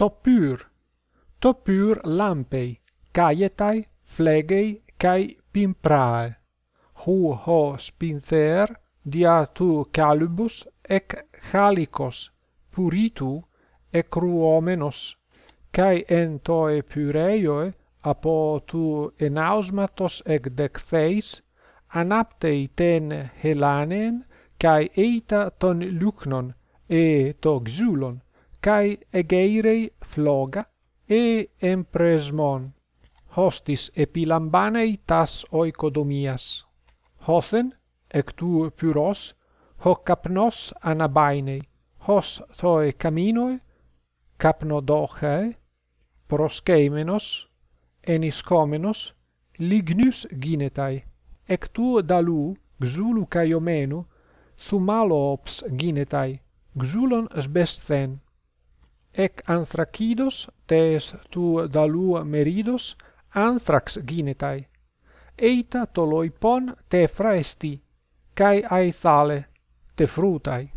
topyr, topyr lampei, caietai, flegei, cae pimprae. Hu ho spinther, dia tu calubus, ec halicos, puritu, ec ruomenos, cae en toe pyreioe, apo tu enausmatos ec dexeis, anaptei ten helanen, cae eita ton lucnon, e to xulon, kai egeirei floga e empresmon. Hostis epilambanei tas oikodomias. Hothen ectu pyros hoc capnos anabainei. Hos thoe caminoi capnodochae proskeimenos eniskomenos lignus ginetai. Ectu dalu xulu kaiomenu thumalops ginetai. Xulon sbesthen ec anstrachidos tes tu dalua meridos anthrax ginetai. Eita toloipon te fraesti kai aithale te frutai